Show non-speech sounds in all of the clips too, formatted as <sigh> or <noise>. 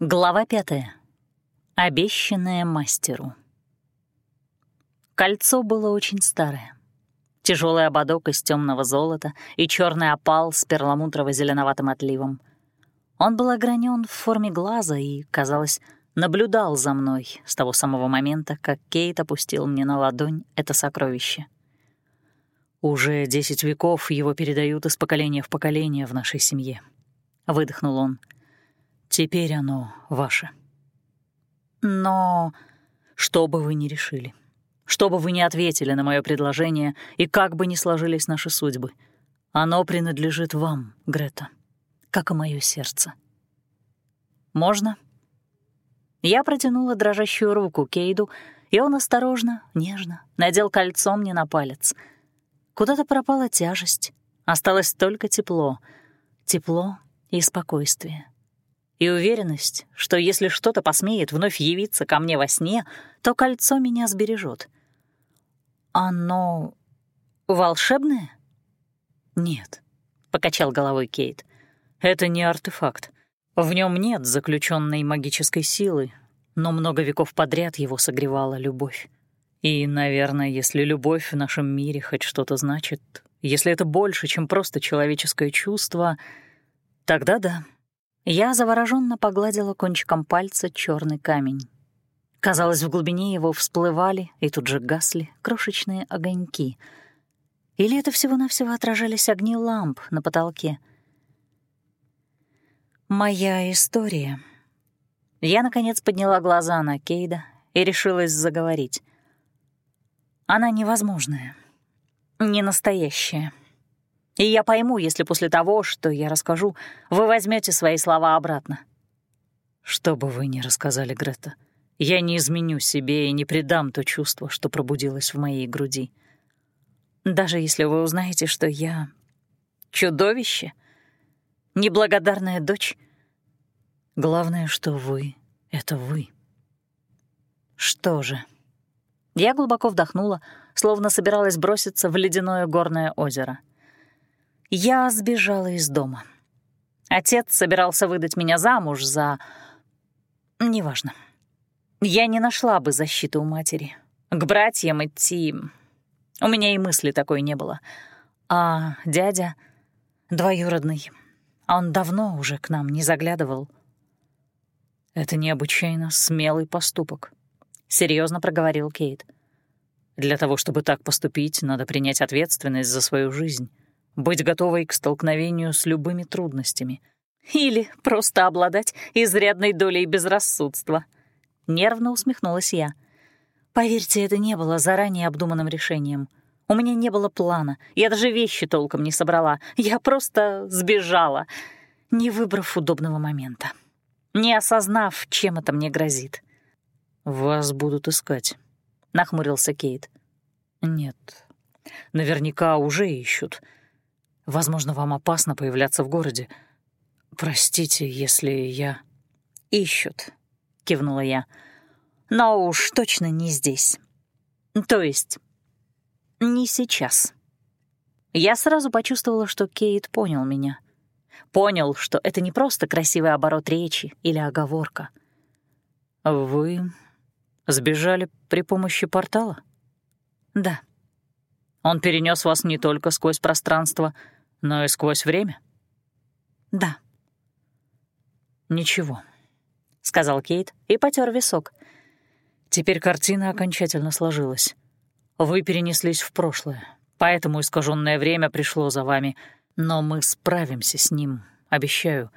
Глава пятая. Обещанное мастеру. Кольцо было очень старое. Тяжелый ободок из темного золота и черный опал с перламутрово-зеленоватым отливом. Он был огранен в форме глаза и, казалось, наблюдал за мной с того самого момента, как Кейт опустил мне на ладонь это сокровище. «Уже десять веков его передают из поколения в поколение в нашей семье», — выдохнул он. «Теперь оно ваше». «Но...» «Что бы вы ни решили, что бы вы ни ответили на мое предложение и как бы ни сложились наши судьбы, оно принадлежит вам, Грета, как и мое сердце». «Можно?» Я протянула дрожащую руку Кейду, и он осторожно, нежно надел кольцо мне на палец. Куда-то пропала тяжесть, осталось только тепло. Тепло и спокойствие. И уверенность, что если что-то посмеет вновь явиться ко мне во сне, то кольцо меня сбережет. «Оно волшебное?» «Нет», — покачал головой Кейт. «Это не артефакт. В нем нет заключенной магической силы, но много веков подряд его согревала любовь. И, наверное, если любовь в нашем мире хоть что-то значит, если это больше, чем просто человеческое чувство, тогда да. Я завороженно погладила кончиком пальца черный камень. Казалось, в глубине его всплывали и тут же гасли крошечные огоньки. Или это всего-навсего отражались огни ламп на потолке — Моя история. Я, наконец, подняла глаза на Кейда и решилась заговорить. Она невозможная, не настоящая. И я пойму, если после того, что я расскажу, вы возьмете свои слова обратно. Что бы вы ни рассказали, Грета, я не изменю себе и не предам то чувство, что пробудилось в моей груди. Даже если вы узнаете, что я чудовище — неблагодарная дочь. Главное, что вы — это вы. Что же? Я глубоко вдохнула, словно собиралась броситься в ледяное горное озеро. Я сбежала из дома. Отец собирался выдать меня замуж за... Неважно. Я не нашла бы защиты у матери. К братьям идти... У меня и мысли такой не было. А дядя двоюродный он давно уже к нам не заглядывал. «Это необычайно смелый поступок», — серьезно проговорил Кейт. «Для того, чтобы так поступить, надо принять ответственность за свою жизнь, быть готовой к столкновению с любыми трудностями. Или просто обладать изрядной долей безрассудства». Нервно усмехнулась я. «Поверьте, это не было заранее обдуманным решением». У меня не было плана, я даже вещи толком не собрала. Я просто сбежала, не выбрав удобного момента, не осознав, чем это мне грозит. «Вас будут искать», — нахмурился Кейт. «Нет, наверняка уже ищут. Возможно, вам опасно появляться в городе. Простите, если я...» «Ищут», — кивнула я. «Но уж точно не здесь. То есть не сейчас. Я сразу почувствовала, что Кейт понял меня. Понял, что это не просто красивый оборот речи или оговорка. «Вы сбежали при помощи портала?» «Да». «Он перенес вас не только сквозь пространство, но и сквозь время?» «Да». «Ничего», — сказал Кейт и потер висок. Теперь картина окончательно сложилась. Вы перенеслись в прошлое, поэтому искаженное время пришло за вами, но мы справимся с ним, обещаю.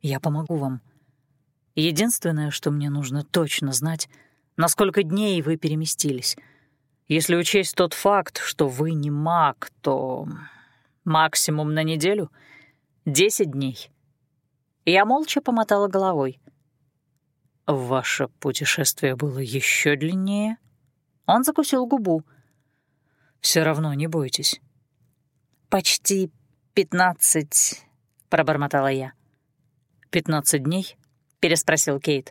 Я помогу вам. Единственное, что мне нужно точно знать, на сколько дней вы переместились. Если учесть тот факт, что вы не маг, то максимум на неделю — десять дней. Я молча помотала головой. «Ваше путешествие было еще длиннее?» Он закусил губу — все равно не бойтесь». «Почти пятнадцать», — пробормотала я. «Пятнадцать дней?» — переспросил Кейт.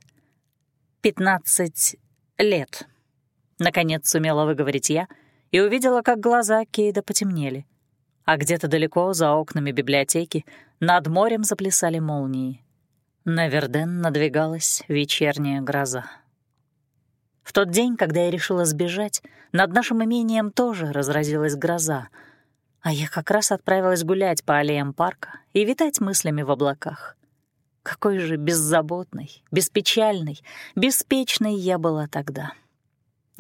«Пятнадцать лет», — наконец сумела выговорить я и увидела, как глаза Кейда потемнели, а где-то далеко за окнами библиотеки над морем заплясали молнии. На Верден надвигалась вечерняя гроза. В тот день, когда я решила сбежать, над нашим имением тоже разразилась гроза, а я как раз отправилась гулять по аллеям парка и витать мыслями в облаках. Какой же беззаботной, беспечальной, беспечной я была тогда.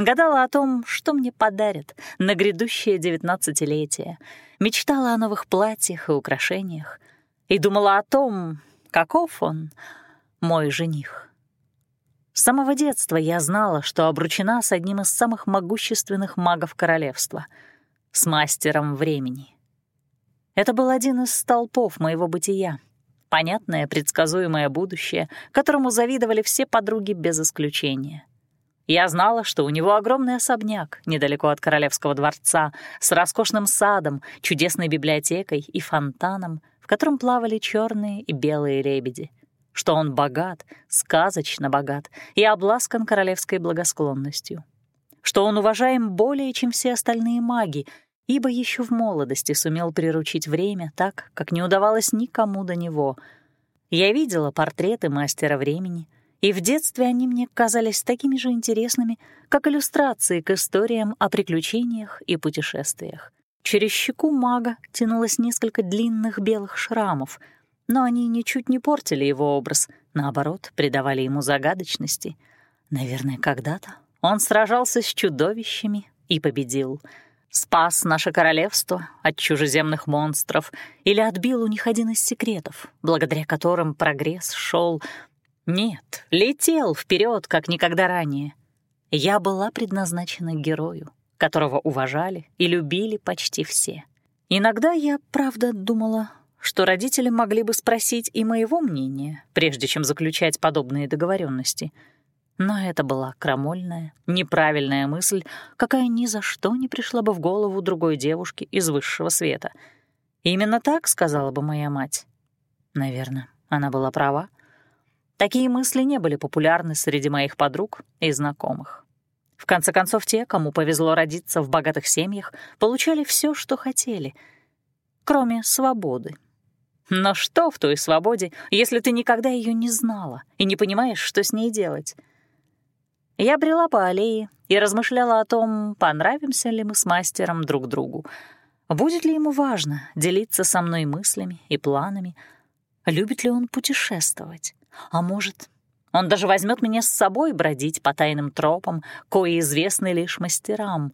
Гадала о том, что мне подарят на грядущее девятнадцатилетие, мечтала о новых платьях и украшениях и думала о том, каков он, мой жених. С самого детства я знала, что обручена с одним из самых могущественных магов королевства — с мастером времени. Это был один из столпов моего бытия, понятное, предсказуемое будущее, которому завидовали все подруги без исключения. Я знала, что у него огромный особняк недалеко от королевского дворца с роскошным садом, чудесной библиотекой и фонтаном, в котором плавали черные и белые лебеди, что он богат, сказочно богат и обласкан королевской благосклонностью, что он уважаем более, чем все остальные маги, ибо еще в молодости сумел приручить время так, как не удавалось никому до него. Я видела портреты мастера времени — и в детстве они мне казались такими же интересными, как иллюстрации к историям о приключениях и путешествиях. Через щеку мага тянулось несколько длинных белых шрамов, но они ничуть не портили его образ, наоборот, придавали ему загадочности. Наверное, когда-то он сражался с чудовищами и победил. Спас наше королевство от чужеземных монстров или отбил у них один из секретов, благодаря которым прогресс шел нет, летел вперед, как никогда ранее. Я была предназначена герою, которого уважали и любили почти все. Иногда я, правда, думала, что родители могли бы спросить и моего мнения, прежде чем заключать подобные договоренности. Но это была крамольная, неправильная мысль, какая ни за что не пришла бы в голову другой девушки из высшего света. Именно так сказала бы моя мать. Наверное, она была права. Такие мысли не были популярны среди моих подруг и знакомых. В конце концов, те, кому повезло родиться в богатых семьях, получали все, что хотели, кроме свободы. Но что в той свободе, если ты никогда ее не знала и не понимаешь, что с ней делать? Я брела по аллее и размышляла о том, понравимся ли мы с мастером друг другу, будет ли ему важно делиться со мной мыслями и планами, любит ли он путешествовать. А может, он даже возьмет меня с собой бродить по тайным тропам, кои известны лишь мастерам.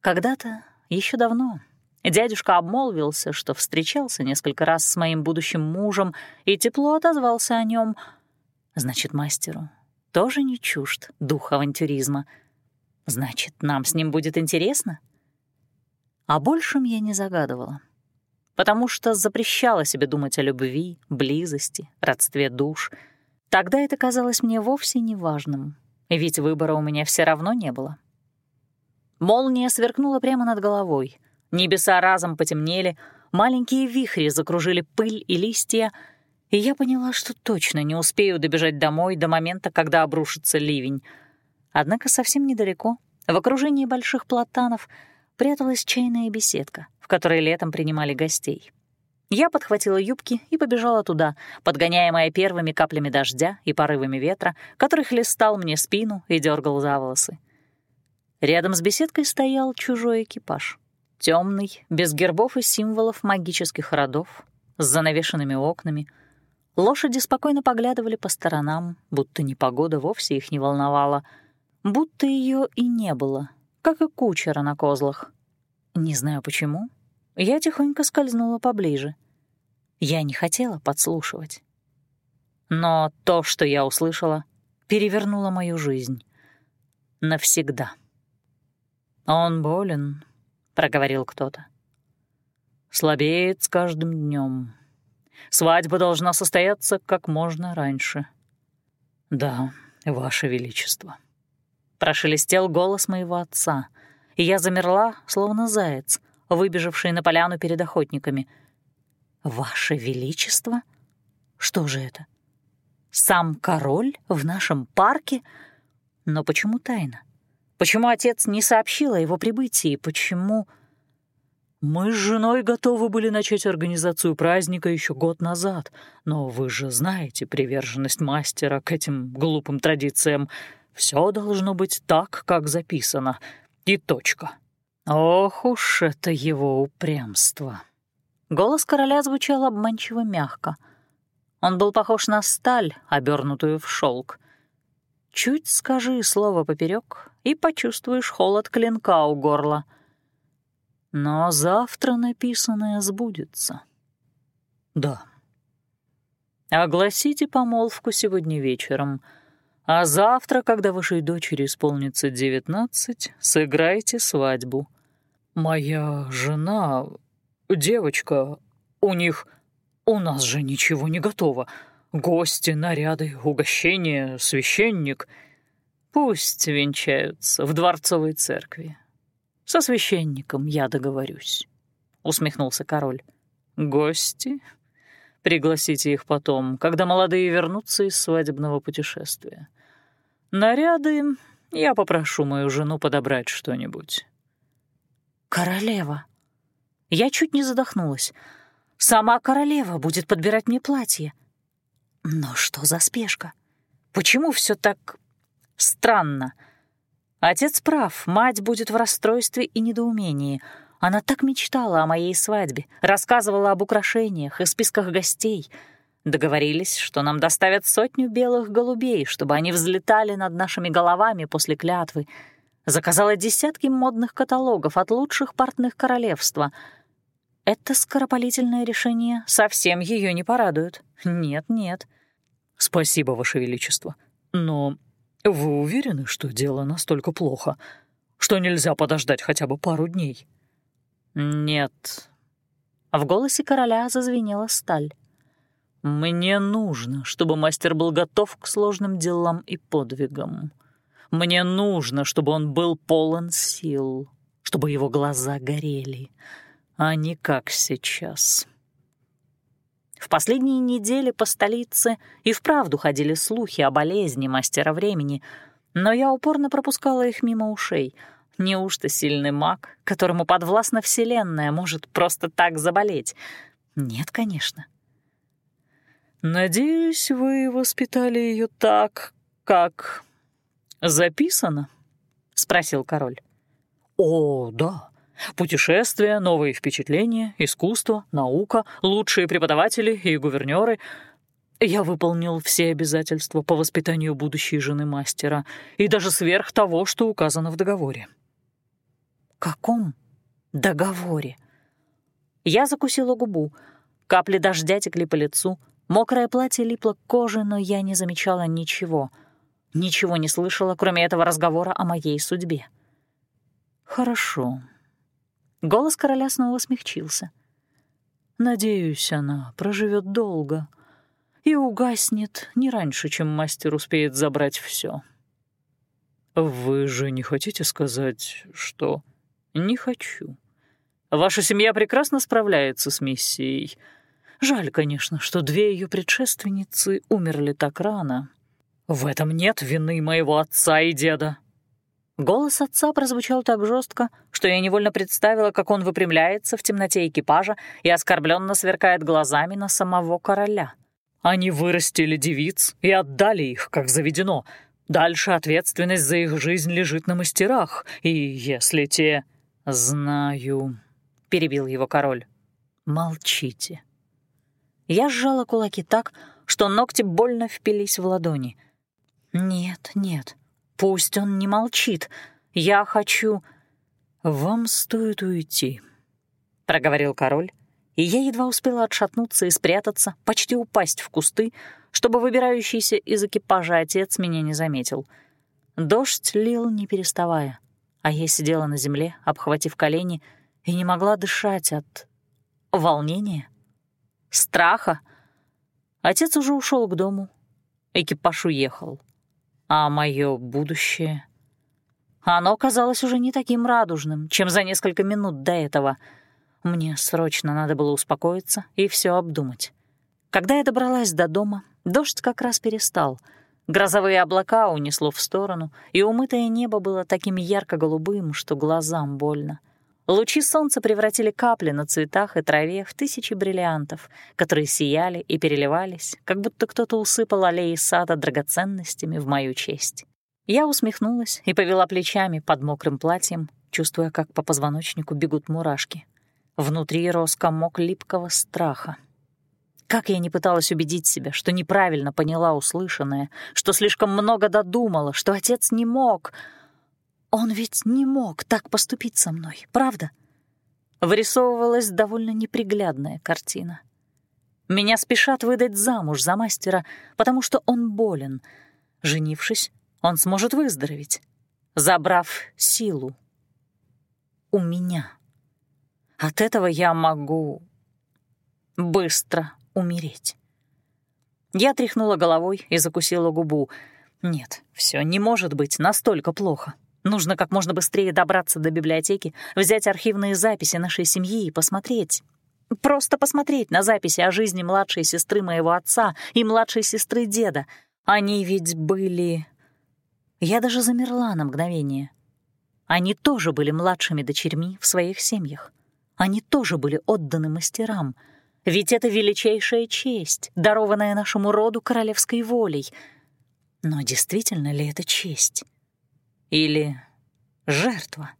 Когда-то, еще давно, дядюшка обмолвился, что встречался несколько раз с моим будущим мужем и тепло отозвался о нем. Значит, мастеру тоже не чужд дух авантюризма. Значит, нам с ним будет интересно? А большем я не загадывала потому что запрещала себе думать о любви, близости, родстве душ. Тогда это казалось мне вовсе неважным, ведь выбора у меня все равно не было. Молния сверкнула прямо над головой. Небеса разом потемнели, маленькие вихри закружили пыль и листья, и я поняла, что точно не успею добежать домой до момента, когда обрушится ливень. Однако совсем недалеко, в окружении больших платанов, пряталась чайная беседка — которой летом принимали гостей. Я подхватила юбки и побежала туда, подгоняемая первыми каплями дождя и порывами ветра, который хлестал мне спину и дергал за волосы. Рядом с беседкой стоял чужой экипаж. темный, без гербов и символов магических родов, с занавешенными окнами. Лошади спокойно поглядывали по сторонам, будто непогода вовсе их не волновала, будто ее и не было, как и кучера на козлах. Не знаю почему, я тихонько скользнула поближе. Я не хотела подслушивать. Но то, что я услышала, перевернуло мою жизнь. Навсегда. «Он болен», — проговорил кто-то. «Слабеет с каждым днем. Свадьба должна состояться как можно раньше». «Да, Ваше Величество», — прошелестел голос моего отца, и я замерла, словно заяц, выбежавший на поляну перед охотниками. «Ваше Величество? Что же это? Сам король в нашем парке? Но почему тайна? Почему отец не сообщил о его прибытии? Почему...» Мы с женой готовы были начать организацию праздника еще год назад, но вы же знаете приверженность мастера к этим глупым традициям. Все должно быть так, как записано. И точка. Ох уж это его упрямство. Голос короля звучал обманчиво мягко. Он был похож на сталь, обернутую в шелк. Чуть скажи слово поперек, и почувствуешь холод клинка у горла — но завтра написанное сбудется. Да. Огласите помолвку сегодня вечером, а завтра, когда вашей дочери исполнится девятнадцать, сыграйте свадьбу. Моя жена, девочка, у них... У нас же ничего не готово. Гости, наряды, угощения, священник. Пусть венчаются в дворцовой церкви. Со священником я договорюсь», — усмехнулся король. «Гости? Пригласите их потом, когда молодые вернутся из свадебного путешествия. Наряды я попрошу мою жену подобрать что-нибудь». «Королева!» Я чуть не задохнулась. «Сама королева будет подбирать мне платье». Но что за спешка? Почему все так странно?» Отец прав, мать будет в расстройстве и недоумении. Она так мечтала о моей свадьбе, рассказывала об украшениях и списках гостей. Договорились, что нам доставят сотню белых голубей, чтобы они взлетали над нашими головами после клятвы. Заказала десятки модных каталогов от лучших портных королевства. Это скоропалительное решение совсем ее не порадует. Нет-нет. «Спасибо, Ваше Величество. Но «Вы уверены, что дело настолько плохо, что нельзя подождать хотя бы пару дней?» «Нет». В голосе короля зазвенела сталь. «Мне нужно, чтобы мастер был готов к сложным делам и подвигам. Мне нужно, чтобы он был полон сил, чтобы его глаза горели, а не как сейчас». В последние недели по столице и вправду ходили слухи о болезни мастера времени, но я упорно пропускала их мимо ушей. Неужто сильный маг, которому подвластна Вселенная, может просто так заболеть? Нет, конечно. «Надеюсь, вы воспитали ее так, как записано?» — спросил король. «О, да», Путешествия, новые впечатления, искусство, наука, лучшие преподаватели и гувернеры. Я выполнил все обязательства по воспитанию будущей жены мастера и даже сверх того, что указано в договоре. «Каком договоре?» Я закусила губу. Капли дождя текли по лицу, мокрое платье липло к коже, но я не замечала ничего. Ничего не слышала, кроме этого разговора о моей судьбе. «Хорошо», Голос короля снова смягчился. «Надеюсь, она проживет долго и угаснет не раньше, чем мастер успеет забрать все. «Вы же не хотите сказать, что...» «Не хочу. Ваша семья прекрасно справляется с миссией. Жаль, конечно, что две ее предшественницы умерли так рано. В этом нет вины моего отца и деда. Голос отца прозвучал так жестко, что я невольно представила, как он выпрямляется в темноте экипажа и оскорбленно сверкает глазами на самого короля. «Они вырастили девиц и отдали их, как заведено. Дальше ответственность за их жизнь лежит на мастерах, и если те...» «Знаю», — перебил его король. «Молчите». Я сжала кулаки так, что ногти больно впились в ладони. «Нет, нет, Пусть он не молчит. Я хочу... «Вам стоит уйти», — проговорил король, и я едва успела отшатнуться и спрятаться, почти упасть в кусты, чтобы выбирающийся из экипажа отец меня не заметил. Дождь лил, не переставая, а я сидела на земле, обхватив колени, и не могла дышать от волнения, страха. Отец уже ушел к дому, экипаж уехал. А мое будущее? Оно казалось уже не таким радужным, чем за несколько минут до этого. Мне срочно надо было успокоиться и все обдумать. Когда я добралась до дома, дождь как раз перестал. Грозовые облака унесло в сторону, и умытое небо было таким ярко-голубым, что глазам больно. Лучи солнца превратили капли на цветах и траве в тысячи бриллиантов, которые сияли и переливались, как будто кто-то усыпал аллеи сада драгоценностями в мою честь. Я усмехнулась и повела плечами под мокрым платьем, чувствуя, как по позвоночнику бегут мурашки. Внутри рос комок липкого страха. Как я не пыталась убедить себя, что неправильно поняла услышанное, что слишком много додумала, что отец не мог — он ведь не мог так поступить со мной, правда? Вырисовывалась довольно неприглядная картина. Меня спешат выдать замуж за мастера, потому что он болен. Женившись, он сможет выздороветь, забрав силу. У меня. От этого я могу быстро умереть. Я тряхнула головой и закусила губу. Нет, все не может быть настолько плохо. Нужно как можно быстрее добраться до библиотеки, взять архивные записи нашей семьи и посмотреть. Просто посмотреть на записи о жизни младшей сестры моего отца и младшей сестры деда. Они ведь были... Я даже замерла на мгновение. Они тоже были младшими дочерьми в своих семьях. Они тоже были отданы мастерам. Ведь это величайшая честь, дарованная нашему роду королевской волей. Но действительно ли это честь? Или жертва.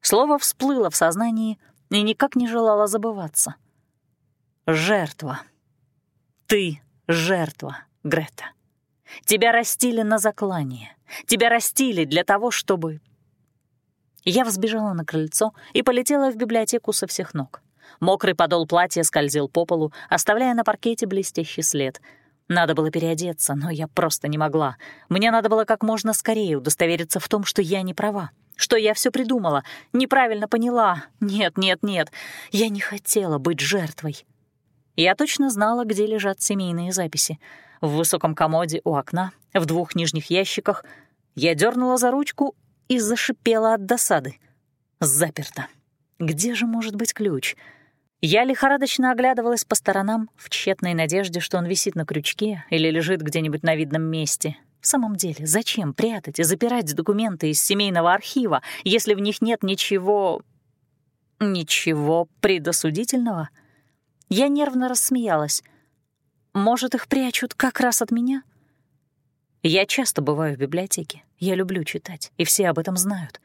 Слово всплыло в сознании и никак не желало забываться. Жертва. Ты жертва, Грета. Тебя растили на заклание. Тебя растили для того, чтобы... Я взбежала на крыльцо и полетела в библиотеку со всех ног. Мокрый подол платья скользил по полу, оставляя на паркете блестящий след — надо было переодеться, но я просто не могла. Мне надо было как можно скорее удостовериться в том, что я не права, что я все придумала, неправильно поняла. Нет, нет, нет, я не хотела быть жертвой. Я точно знала, где лежат семейные записи. В высоком комоде у окна, в двух нижних ящиках. Я дернула за ручку и зашипела от досады. Заперто. Где же может быть ключ? — я лихорадочно оглядывалась по сторонам в тщетной надежде, что он висит на крючке или лежит где-нибудь на видном месте. В самом деле, зачем прятать и запирать документы из семейного архива, если в них нет ничего... ничего предосудительного? Я нервно рассмеялась. Может, их прячут как раз от меня? Я часто бываю в библиотеке. Я люблю читать, и все об этом знают.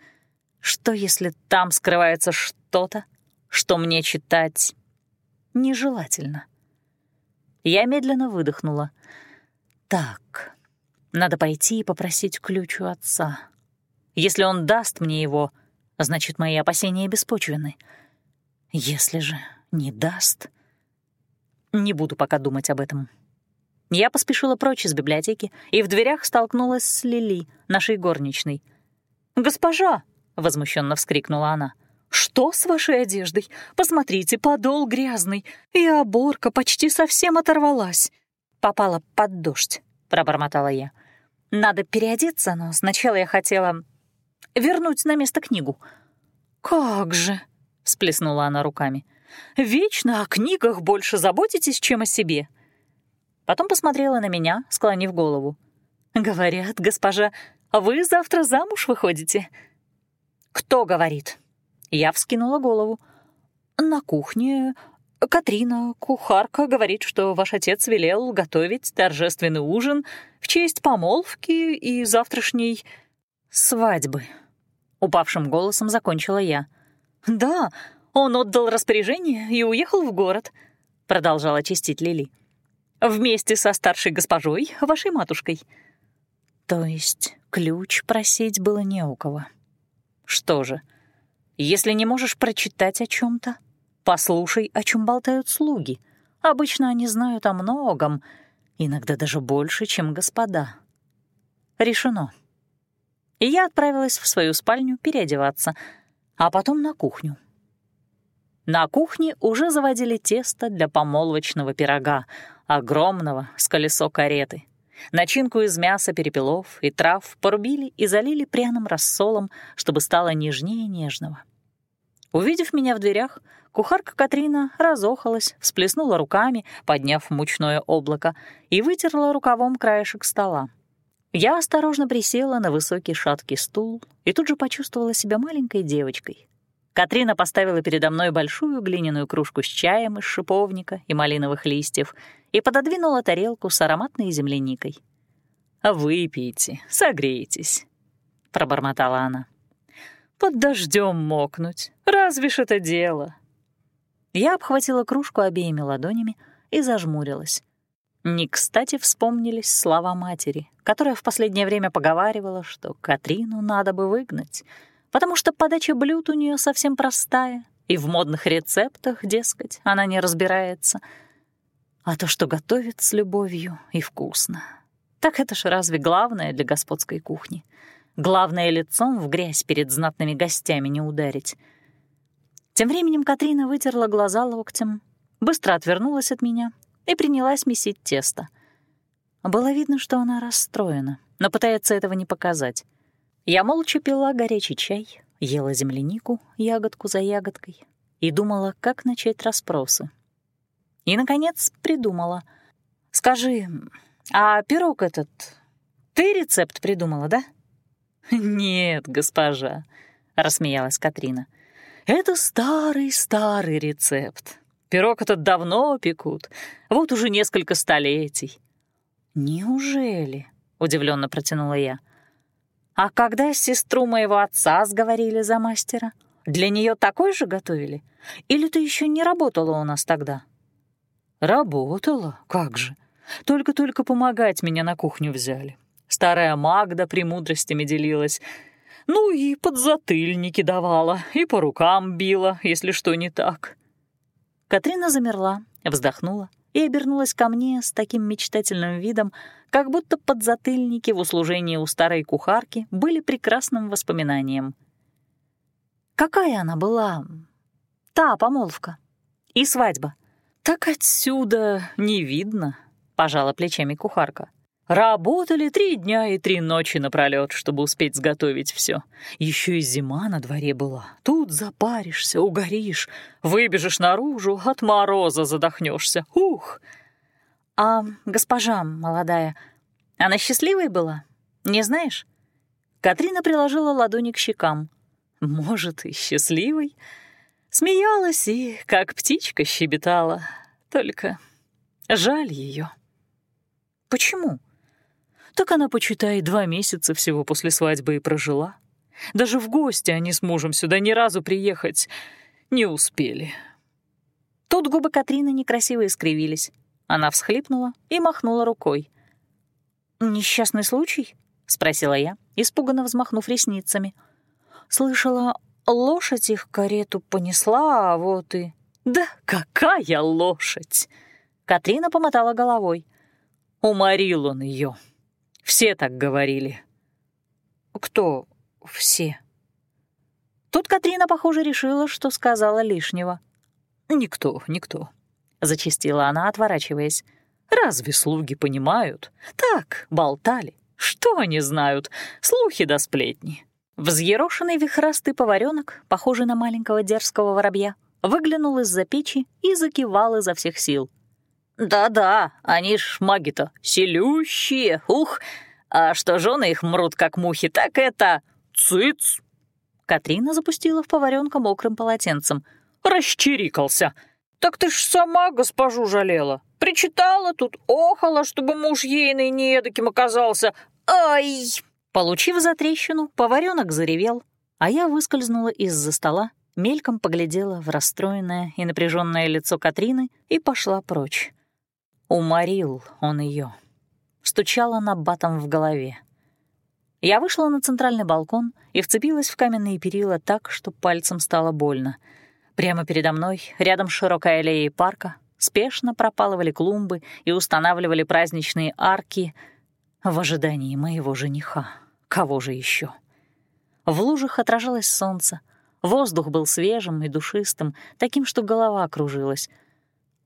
Что, если там скрывается что-то, что мне читать нежелательно. Я медленно выдохнула. Так, надо пойти и попросить ключ у отца. Если он даст мне его, значит, мои опасения беспочвены. Если же не даст... Не буду пока думать об этом. Я поспешила прочь из библиотеки и в дверях столкнулась с Лили, нашей горничной. «Госпожа!» — возмущенно вскрикнула она — «Что с вашей одеждой? Посмотрите, подол грязный, и оборка почти совсем оторвалась». «Попала под дождь», — пробормотала я. «Надо переодеться, но сначала я хотела вернуть на место книгу». «Как же!» — всплеснула она руками. «Вечно о книгах больше заботитесь, чем о себе». Потом посмотрела на меня, склонив голову. «Говорят, госпожа, вы завтра замуж выходите?» «Кто говорит?» Я вскинула голову. «На кухне Катрина, кухарка, говорит, что ваш отец велел готовить торжественный ужин в честь помолвки и завтрашней свадьбы». Упавшим голосом закончила я. «Да, он отдал распоряжение и уехал в город», — продолжала чистить Лили. «Вместе со старшей госпожой, вашей матушкой». То есть ключ просить было не у кого. Что же, — если не можешь прочитать о чем то послушай, о чем болтают слуги. Обычно они знают о многом, иногда даже больше, чем господа. Решено. И я отправилась в свою спальню переодеваться, а потом на кухню. На кухне уже заводили тесто для помолвочного пирога, огромного, с колесо кареты. Начинку из мяса, перепелов и трав порубили и залили пряным рассолом, чтобы стало нежнее нежного. Увидев меня в дверях, кухарка Катрина разохалась, всплеснула руками, подняв мучное облако, и вытерла рукавом краешек стола. Я осторожно присела на высокий шаткий стул и тут же почувствовала себя маленькой девочкой. Катрина поставила передо мной большую глиняную кружку с чаем из шиповника и малиновых листьев и пододвинула тарелку с ароматной земляникой. «Выпейте, согрейтесь», — пробормотала она. «Под дождем мокнуть, разве ж это дело?» Я обхватила кружку обеими ладонями и зажмурилась. Не кстати вспомнились слова матери, которая в последнее время поговаривала, что Катрину надо бы выгнать, потому что подача блюд у нее совсем простая, и в модных рецептах, дескать, она не разбирается. А то, что готовит с любовью и вкусно. Так это ж разве главное для господской кухни? Главное лицом в грязь перед знатными гостями не ударить. Тем временем Катрина вытерла глаза локтем, быстро отвернулась от меня и принялась месить тесто. Было видно, что она расстроена, но пытается этого не показать. Я молча пила горячий чай, ела землянику ягодку за ягодкой и думала, как начать расспросы. И, наконец, придумала. «Скажи, а пирог этот... Ты рецепт придумала, да?» <laughs> «Нет, госпожа», — рассмеялась Катрина. «Это старый-старый рецепт. Пирог этот давно пекут, вот уже несколько столетий». «Неужели?» — удивленно протянула я. «А когда сестру моего отца сговорили за мастера, для нее такой же готовили? Или ты еще не работала у нас тогда?» «Работала, как же. Только-только помогать меня на кухню взяли. Старая Магда премудростями делилась. Ну и подзатыльники давала, и по рукам била, если что не так». Катрина замерла, вздохнула и обернулась ко мне с таким мечтательным видом, как будто подзатыльники в услужении у старой кухарки были прекрасным воспоминанием. «Какая она была? Та помолвка и свадьба?» «Так отсюда не видно», — пожала плечами кухарка. Работали три дня и три ночи напролёт, чтобы успеть сготовить все. Еще и зима на дворе была. Тут запаришься, угоришь, выбежишь наружу, от мороза задохнешься. Ух! А госпожа молодая, она счастливой была? Не знаешь? Катрина приложила ладони к щекам. Может, и счастливой. Смеялась и, как птичка, щебетала. Только жаль ее. Почему? Так она, почитай, два месяца всего после свадьбы и прожила. Даже в гости они с мужем сюда ни разу приехать не успели. Тут губы Катрины некрасиво искривились. Она всхлипнула и махнула рукой. «Несчастный случай?» — спросила я, испуганно взмахнув ресницами. «Слышала, лошадь их карету понесла, а вот и...» «Да какая лошадь!» Катрина помотала головой. Уморил он ее. Все так говорили». «Кто все?» Тут Катрина, похоже, решила, что сказала лишнего. «Никто, никто», — зачастила она, отворачиваясь. «Разве слуги понимают? Так, болтали. Что они знают? Слухи да сплетни». Взъерошенный вихрастый поваренок, похожий на маленького дерзкого воробья, выглянул из-за печи и закивал изо всех сил. «Да-да, они ж маги-то селющие, ух! А что жены их мрут, как мухи, так это... Цыц!» Катрина запустила в поваренка мокрым полотенцем. «Расчирикался! Так ты ж сама госпожу жалела. Причитала тут, охала, чтобы муж ейный неедаким оказался. Ай!» Получив затрещину, поваренок заревел, а я выскользнула из-за стола, мельком поглядела в расстроенное и напряженное лицо Катрины и пошла прочь. Уморил он ее. Стучала на батом в голове. Я вышла на центральный балкон и вцепилась в каменные перила так, что пальцем стало больно. Прямо передо мной, рядом с широкой аллеей парка, спешно пропалывали клумбы и устанавливали праздничные арки в ожидании моего жениха. Кого же еще? В лужах отражалось солнце, воздух был свежим и душистым, таким, что голова кружилась —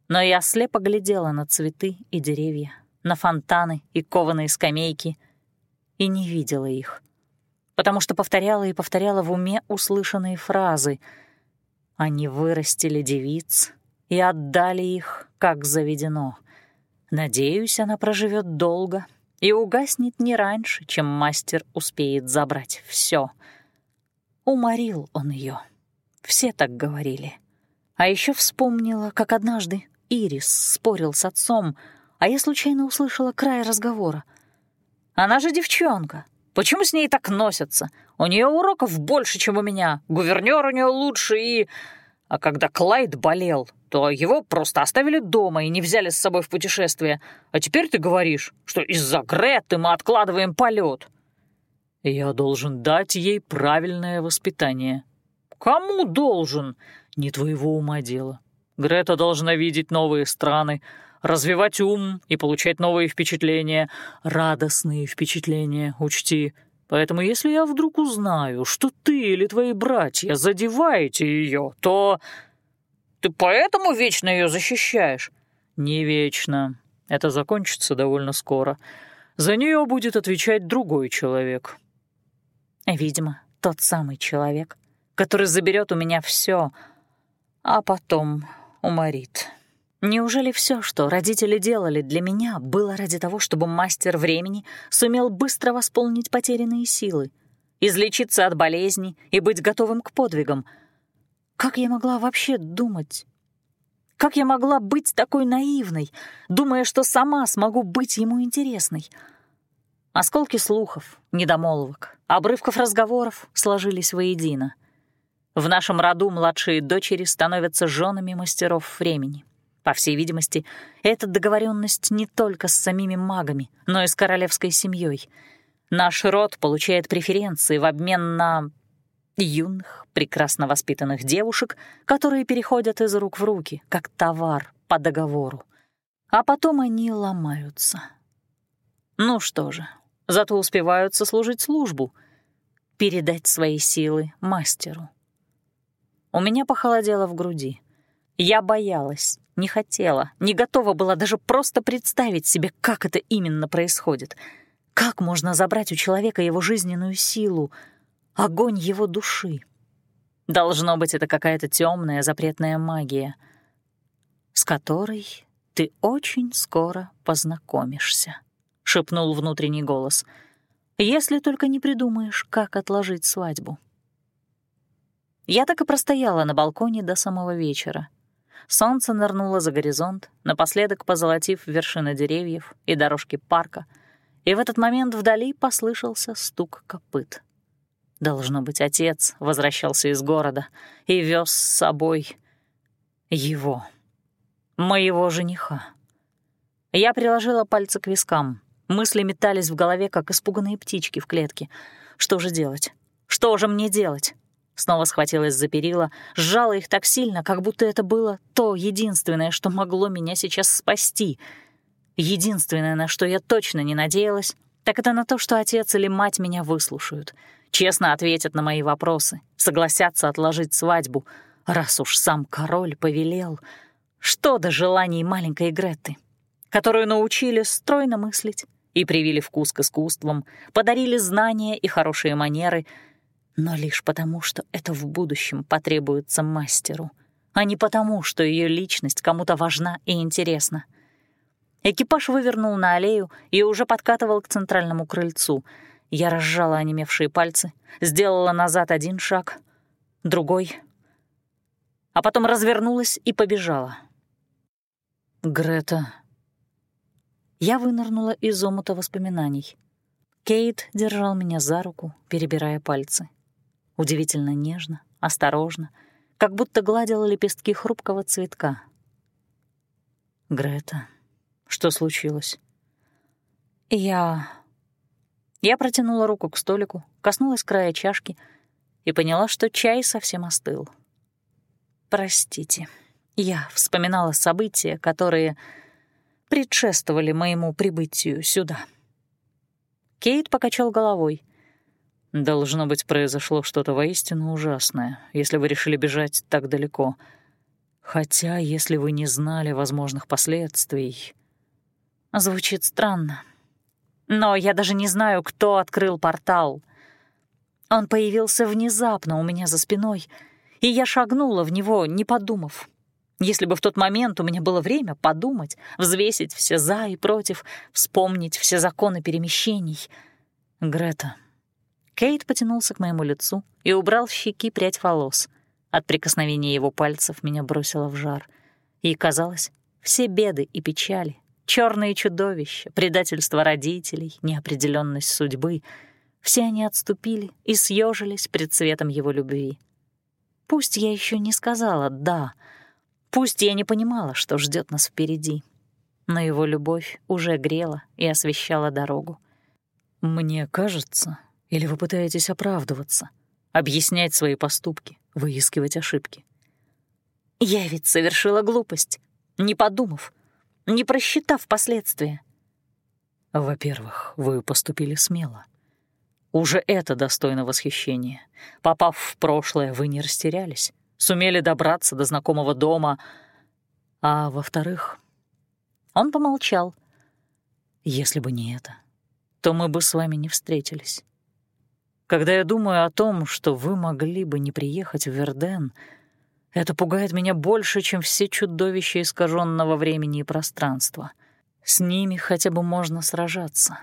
но я слепо глядела на цветы и деревья, на фонтаны и кованые скамейки и не видела их, потому что повторяла и повторяла в уме услышанные фразы. Они вырастили девиц и отдали их, как заведено. Надеюсь, она проживет долго и угаснет не раньше, чем мастер успеет забрать все. Уморил он ее, Все так говорили. А еще вспомнила, как однажды Ирис спорил с отцом, а я случайно услышала край разговора. «Она же девчонка. Почему с ней так носятся? У нее уроков больше, чем у меня. Гувернер у нее лучше и...» А когда Клайд болел, то его просто оставили дома и не взяли с собой в путешествие. А теперь ты говоришь, что из-за Греты мы откладываем полет. Я должен дать ей правильное воспитание. Кому должен? Не твоего ума дело. Грета должна видеть новые страны, развивать ум и получать новые впечатления, радостные впечатления, учти. Поэтому если я вдруг узнаю, что ты или твои братья задеваете ее, то... Ты поэтому вечно ее защищаешь? Не вечно. Это закончится довольно скоро. За нее будет отвечать другой человек. Видимо, тот самый человек, который заберет у меня все, а потом уморит. Неужели все, что родители делали для меня, было ради того, чтобы мастер времени сумел быстро восполнить потерянные силы, излечиться от болезни и быть готовым к подвигам? Как я могла вообще думать? Как я могла быть такой наивной, думая, что сама смогу быть ему интересной? Осколки слухов, недомолвок, обрывков разговоров сложились воедино. В нашем роду младшие дочери становятся женами мастеров времени. По всей видимости, эта договоренность не только с самими магами, но и с королевской семьей. Наш род получает преференции в обмен на юных, прекрасно воспитанных девушек, которые переходят из рук в руки, как товар по договору. А потом они ломаются. Ну что же, зато успевают сослужить службу, передать свои силы мастеру. У меня похолодело в груди. Я боялась, не хотела, не готова была даже просто представить себе, как это именно происходит. Как можно забрать у человека его жизненную силу, огонь его души? Должно быть, это какая-то темная запретная магия, с которой ты очень скоро познакомишься, — шепнул внутренний голос, — если только не придумаешь, как отложить свадьбу. Я так и простояла на балконе до самого вечера, Солнце нырнуло за горизонт, напоследок позолотив вершины деревьев и дорожки парка, и в этот момент вдали послышался стук копыт. Должно быть, отец возвращался из города и вез с собой его, моего жениха. Я приложила пальцы к вискам. Мысли метались в голове, как испуганные птички в клетке. Что же делать? Что же мне делать? Снова схватилась за перила, сжала их так сильно, как будто это было то единственное, что могло меня сейчас спасти. Единственное, на что я точно не надеялась, так это на то, что отец или мать меня выслушают, честно ответят на мои вопросы, согласятся отложить свадьбу, раз уж сам король повелел. Что до желаний маленькой Гретты, которую научили стройно мыслить и привили вкус к искусствам, подарили знания и хорошие манеры — но лишь потому, что это в будущем потребуется мастеру, а не потому, что ее личность кому-то важна и интересна. Экипаж вывернул на аллею и уже подкатывал к центральному крыльцу. Я разжала онемевшие пальцы, сделала назад один шаг, другой, а потом развернулась и побежала. «Грета». Я вынырнула из омута воспоминаний. Кейт держал меня за руку, перебирая пальцы удивительно нежно, осторожно, как будто гладила лепестки хрупкого цветка. «Грета, что случилось?» «Я...» Я протянула руку к столику, коснулась края чашки и поняла, что чай совсем остыл. «Простите, я вспоминала события, которые предшествовали моему прибытию сюда». Кейт покачал головой. Должно быть, произошло что-то воистину ужасное, если вы решили бежать так далеко. Хотя, если вы не знали возможных последствий... Звучит странно. Но я даже не знаю, кто открыл портал. Он появился внезапно у меня за спиной, и я шагнула в него, не подумав. Если бы в тот момент у меня было время подумать, взвесить все «за» и «против», вспомнить все законы перемещений. Грета, Кейт потянулся к моему лицу и убрал щеки прядь волос. От прикосновения его пальцев меня бросило в жар. И, казалось, все беды и печали, черные чудовища, предательство родителей, неопределенность судьбы — все они отступили и съежились пред светом его любви. Пусть я еще не сказала «да», пусть я не понимала, что ждет нас впереди, но его любовь уже грела и освещала дорогу. «Мне кажется, или вы пытаетесь оправдываться, объяснять свои поступки, выискивать ошибки?» «Я ведь совершила глупость, не подумав, не просчитав последствия». «Во-первых, вы поступили смело. Уже это достойно восхищения. Попав в прошлое, вы не растерялись, сумели добраться до знакомого дома. А во-вторых, он помолчал. Если бы не это, то мы бы с вами не встретились. Когда я думаю о том, что вы могли бы не приехать в Верден, это пугает меня больше, чем все чудовища искаженного времени и пространства. С ними хотя бы можно сражаться,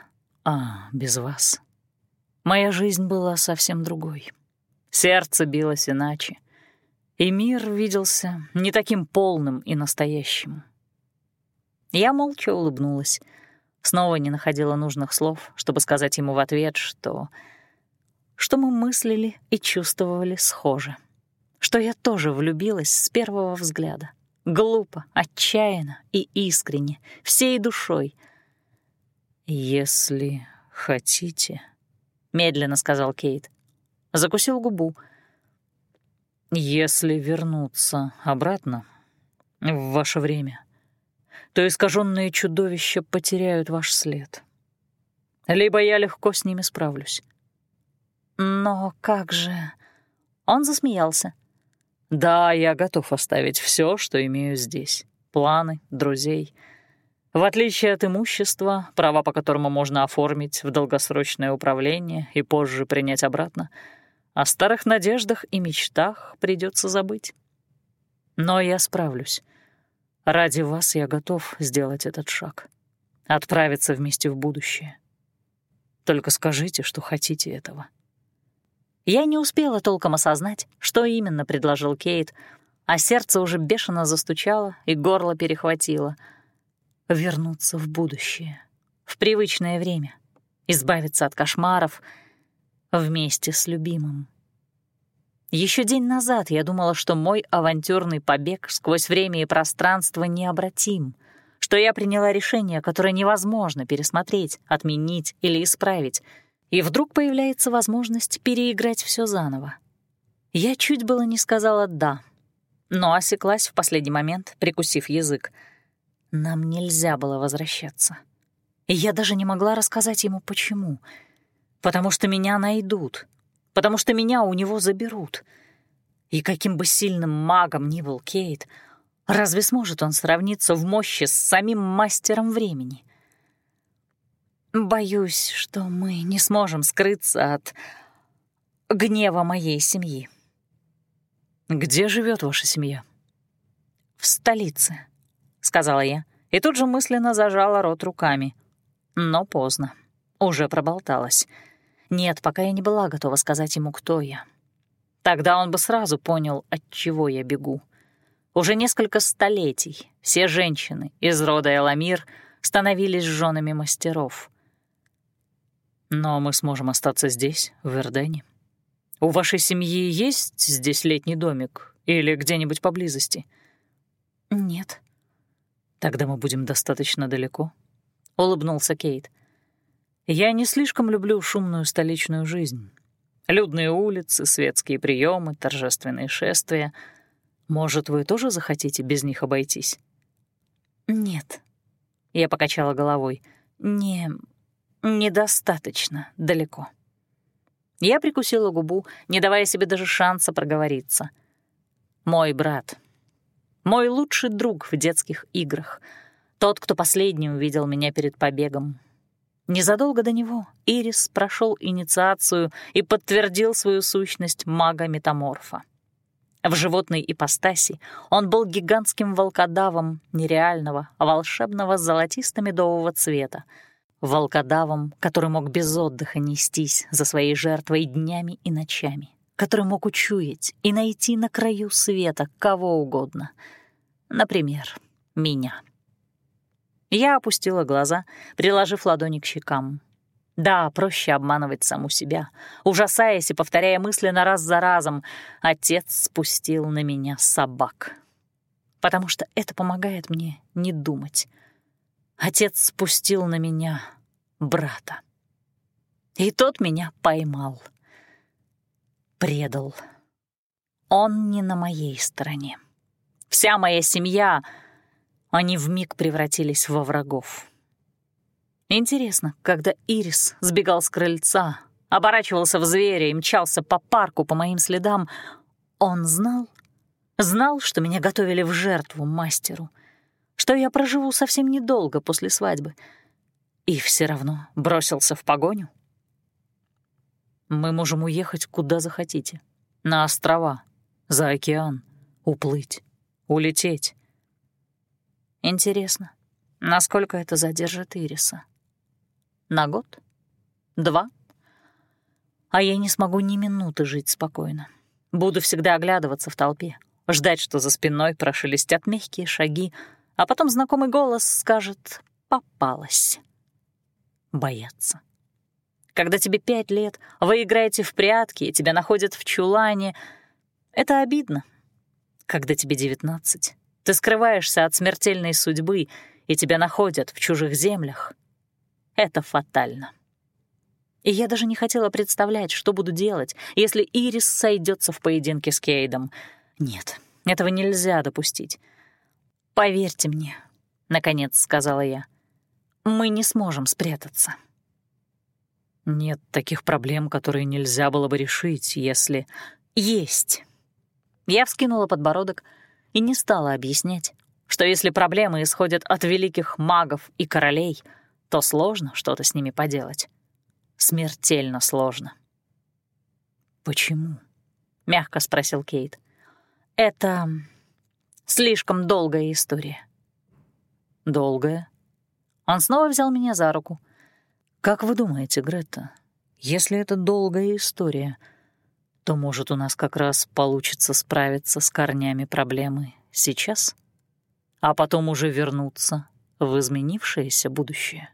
а без вас Моя жизнь была совсем другой. Сердце билось иначе, и мир виделся не таким полным и настоящим. Я молча улыбнулась, снова не находила нужных слов, чтобы сказать ему в ответ, что... что мы мыслили и чувствовали схоже, что я тоже влюбилась с первого взгляда, глупо, отчаянно и искренне, всей душой. «Если хотите...» медленно сказал Кейт. Закусил губу. Если вернуться обратно в ваше время, то искаженные чудовища потеряют ваш след. Либо я легко с ними справлюсь. Но как же... Он засмеялся. Да, я готов оставить все, что имею здесь. Планы, друзей — в отличие от имущества, права по которому можно оформить в долгосрочное управление и позже принять обратно, о старых надеждах и мечтах придется забыть. Но я справлюсь. Ради вас я готов сделать этот шаг. Отправиться вместе в будущее. Только скажите, что хотите этого. Я не успела толком осознать, что именно предложил Кейт, а сердце уже бешено застучало и горло перехватило — вернуться в будущее, в привычное время, избавиться от кошмаров вместе с любимым. Еще день назад я думала, что мой авантюрный побег сквозь время и пространство необратим, что я приняла решение, которое невозможно пересмотреть, отменить или исправить, и вдруг появляется возможность переиграть все заново. Я чуть было не сказала «да», но осеклась в последний момент, прикусив язык — нам нельзя было возвращаться. И я даже не могла рассказать ему, почему. Потому что меня найдут. Потому что меня у него заберут. И каким бы сильным магом ни был Кейт, разве сможет он сравниться в мощи с самим мастером времени? Боюсь, что мы не сможем скрыться от гнева моей семьи. Где живет ваша семья? В столице сказала я, и тут же мысленно зажала рот руками. Но поздно. Уже проболталась. Нет, пока я не была готова сказать ему, кто я. Тогда он бы сразу понял, от чего я бегу. Уже несколько столетий все женщины из рода Эламир становились женами мастеров. Но мы сможем остаться здесь, в Вердене. У вашей семьи есть здесь летний домик или где-нибудь поблизости? Нет. Тогда мы будем достаточно далеко», — улыбнулся Кейт. «Я не слишком люблю шумную столичную жизнь. Людные улицы, светские приемы, торжественные шествия. Может, вы тоже захотите без них обойтись?» «Нет», — я покачала головой, — «не... недостаточно далеко». Я прикусила губу, не давая себе даже шанса проговориться. «Мой брат, мой лучший друг в детских играх. Тот, кто последний увидел меня перед побегом. Незадолго до него Ирис прошел инициацию и подтвердил свою сущность мага-метаморфа. В животной ипостаси он был гигантским волкодавом нереального, волшебного золотисто-медового цвета, волкодавом, который мог без отдыха нестись за своей жертвой днями и ночами, который мог учуять и найти на краю света кого угодно. Например, меня. Я опустила глаза, приложив ладони к щекам. Да, проще обманывать саму себя, ужасаясь и повторяя мысленно раз за разом. Отец спустил на меня собак. Потому что это помогает мне не думать. Отец спустил на меня брата. И тот меня поймал. Предал. Он не на моей стороне. Вся моя семья, они вмиг превратились во врагов. Интересно, когда Ирис сбегал с крыльца, оборачивался в зверя и мчался по парку по моим следам, он знал? Знал, что меня готовили в жертву мастеру, что я проживу совсем недолго после свадьбы, и все равно бросился в погоню? Мы можем уехать куда захотите. На острова, за океан, уплыть, улететь. Интересно, насколько это задержит Ириса? На год? Два? А я не смогу ни минуты жить спокойно. Буду всегда оглядываться в толпе, ждать, что за спиной прошелестят мягкие шаги, а потом знакомый голос скажет «попалась». Бояться. Когда тебе пять лет, вы играете в прятки, и тебя находят в чулане, это обидно. Когда тебе девятнадцать, ты скрываешься от смертельной судьбы, и тебя находят в чужих землях — это фатально. И я даже не хотела представлять, что буду делать, если Ирис сойдется в поединке с Кейдом. Нет, этого нельзя допустить. «Поверьте мне», — наконец сказала я, — «мы не сможем спрятаться». Нет таких проблем, которые нельзя было бы решить, если... Есть. Я вскинула подбородок и не стала объяснять, что если проблемы исходят от великих магов и королей — то сложно что-то с ними поделать. Смертельно сложно. «Почему?» — мягко спросил Кейт. «Это слишком долгая история». «Долгая?» Он снова взял меня за руку. «Как вы думаете, Грета, если это долгая история, то, может, у нас как раз получится справиться с корнями проблемы сейчас, а потом уже вернуться в изменившееся будущее?»